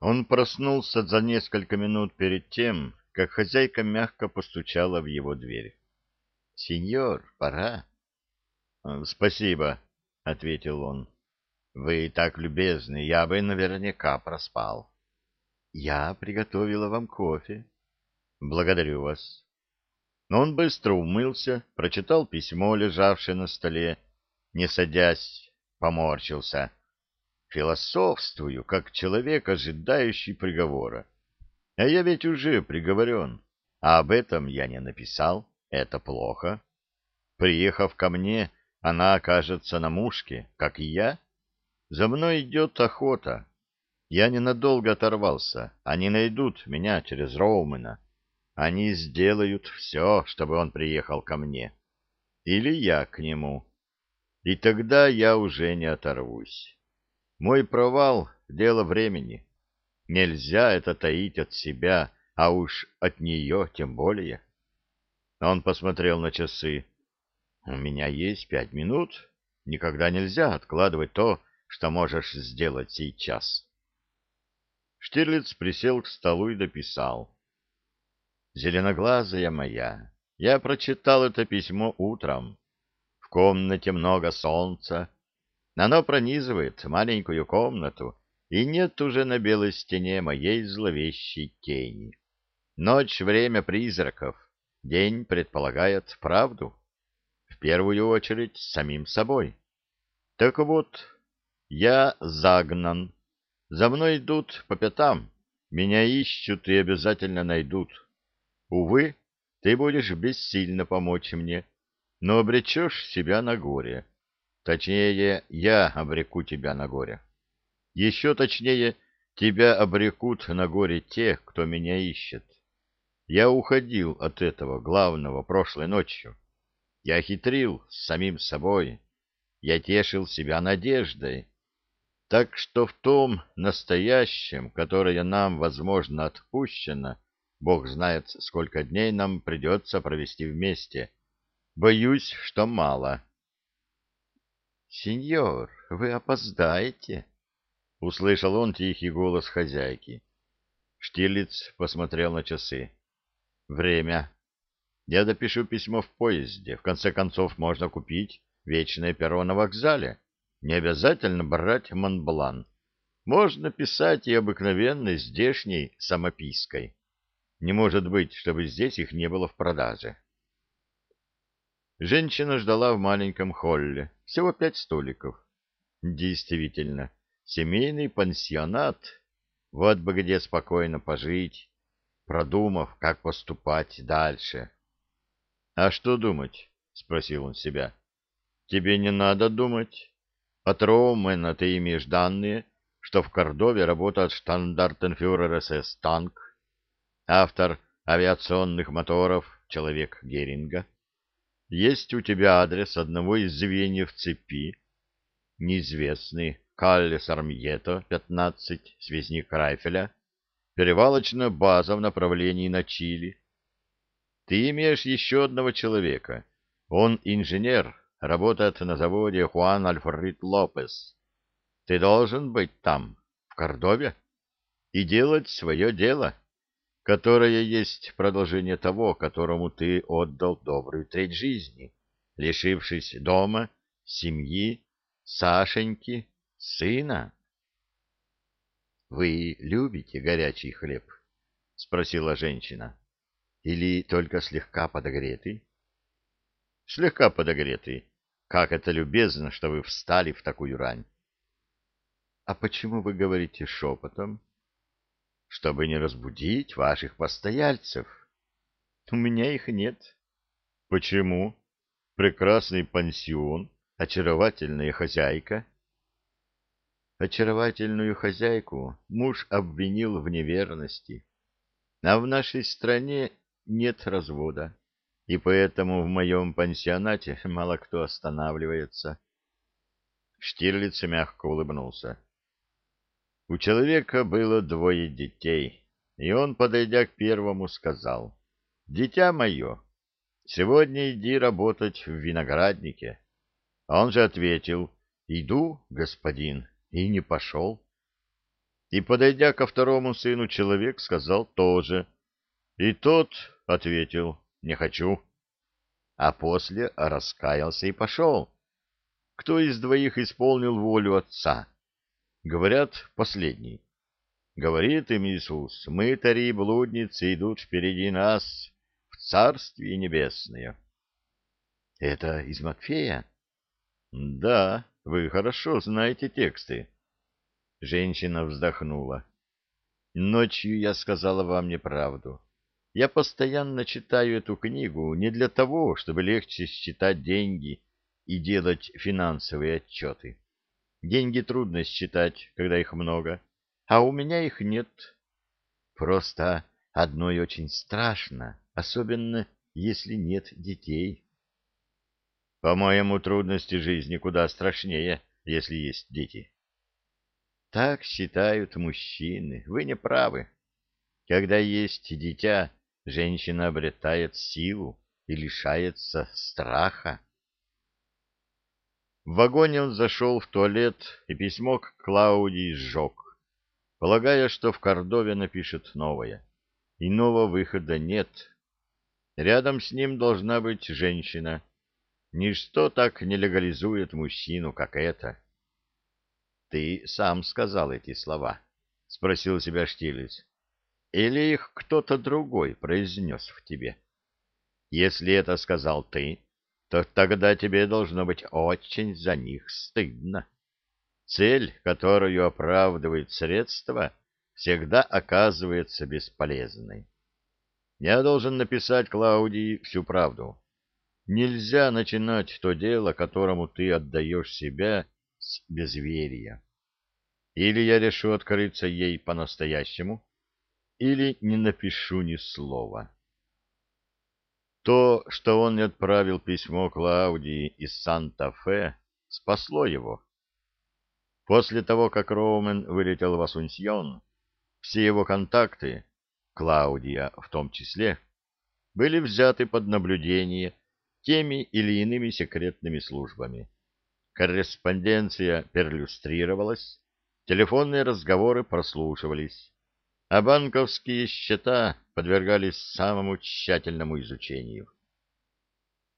Он проснулся за несколько минут перед тем, как хозяйка мягко постучала в его дверь. — Сеньор, пора. — Спасибо, — ответил он. — Вы так любезны, я бы наверняка проспал. — Я приготовила вам кофе. — Благодарю вас. Но он быстро умылся, прочитал письмо, лежавшее на столе, не садясь, поморщился — Философствую, как человек, ожидающий приговора. А я ведь уже приговорен, а об этом я не написал. Это плохо. Приехав ко мне, она окажется на мушке, как и я. За мной идет охота. Я ненадолго оторвался. Они найдут меня через Роумена. Они сделают все, чтобы он приехал ко мне. Или я к нему. И тогда я уже не оторвусь. Мой провал — дело времени. Нельзя это таить от себя, а уж от нее тем более. Он посмотрел на часы. У меня есть пять минут. Никогда нельзя откладывать то, что можешь сделать сейчас. Штирлиц присел к столу и дописал. «Зеленоглазая моя, я прочитал это письмо утром. В комнате много солнца, оно пронизывает маленькую комнату, и нет уже на белой стене моей зловещей тени. Ночь — время призраков, день предполагает правду. В первую очередь самим собой. Так вот, я загнан. За мной идут по пятам. Меня ищут и обязательно найдут. Увы, ты будешь бессильно помочь мне, но обречешь себя на горе. Точнее, я обреку тебя на горе. Еще точнее, тебя обрекут на горе те, кто меня ищет. Я уходил от этого главного прошлой ночью. Я хитрил с самим собой. Я тешил себя надеждой. Так что в том настоящем, которое нам, возможно, отпущено, Бог знает, сколько дней нам придется провести вместе, боюсь, что мало. «Сеньор, вы опоздаете!» — услышал он тихий голос хозяйки. Штирлиц посмотрел на часы. «Время. Я допишу письмо в поезде. В конце концов, можно купить вечное перо на вокзале. Не обязательно брать Монблан. Можно писать и обыкновенной здешней самопиской. Не может быть, чтобы здесь их не было в продаже». Женщина ждала в маленьком холле. Всего пять столиков. Действительно, семейный пансионат. Вот бы где спокойно пожить, продумав, как поступать дальше. — А что думать? — спросил он себя. — Тебе не надо думать. От Роумена ты имеешь данные, что в Кордове работает штандартенфюрер СС «Танк», автор авиационных моторов «Человек Геринга». Есть у тебя адрес одного из звеньев цепи, неизвестный Калле Сармьето, 15, связник Райфеля, перевалочная база в направлении на Чили. Ты имеешь еще одного человека. Он инженер, работает на заводе Хуан Альфред Лопес. Ты должен быть там, в Кордове, и делать свое дело которое есть продолжение того, которому ты отдал добрую треть жизни, лишившись дома, семьи, Сашеньки, сына. — Вы любите горячий хлеб? — спросила женщина. — Или только слегка подогретый? — Слегка подогретый. Как это любезно, что вы встали в такую рань. — А почему вы говорите шепотом? — чтобы не разбудить ваших постояльцев. У меня их нет. Почему? Прекрасный пансион, очаровательная хозяйка. Очаровательную хозяйку муж обвинил в неверности. А в нашей стране нет развода, и поэтому в моем пансионате мало кто останавливается. Штирлиц мягко улыбнулся. У человека было двое детей, и он, подойдя к первому, сказал, «Дитя мое, сегодня иди работать в винограднике». А он же ответил, «Иду, господин», и не пошел. И, подойдя ко второму сыну, человек сказал тоже. И тот ответил «не хочу». А после раскаялся и пошел. Кто из двоих исполнил волю отца? Говорят, последний. Говорит им Иисус, мытари и блудницы идут впереди нас в Царствие Небесное. Это из Матфея? Да, вы хорошо знаете тексты. Женщина вздохнула. Ночью я сказала вам неправду. Я постоянно читаю эту книгу не для того, чтобы легче считать деньги и делать финансовые отчеты. Деньги трудно считать, когда их много, а у меня их нет. Просто одной очень страшно, особенно если нет детей. По-моему, трудности жизни куда страшнее, если есть дети. Так считают мужчины. Вы не правы. Когда есть дитя, женщина обретает силу и лишается страха. В вагоне он зашел в туалет и письмо к Клаудии сжег, полагая, что в Кордове напишет новое. Иного выхода нет. Рядом с ним должна быть женщина. Ничто так не легализует мужчину, как это. — Ты сам сказал эти слова? — спросил себя Штирлиц. — Или их кто-то другой произнес в тебе? Если это сказал ты, то тогда тебе должно быть очень за них стыдно. Цель, которую оправдывают средства, всегда оказывается бесполезной. Я должен написать Клаудии всю правду. Нельзя начинать то дело, которому ты отдаешь себя, с безверия. Или я решу открыться ей по-настоящему, или не напишу ни слова. То, что он не отправил письмо Клаудии из Санта-Фе, спасло его. После того, как Роумен вылетел в Асунсьон, все его контакты, Клаудия в том числе, были взяты под наблюдение теми или иными секретными службами корреспонденция перлюстрировалась, телефонные разговоры прослушивались, а банковские счета подвергались самому тщательному изучению.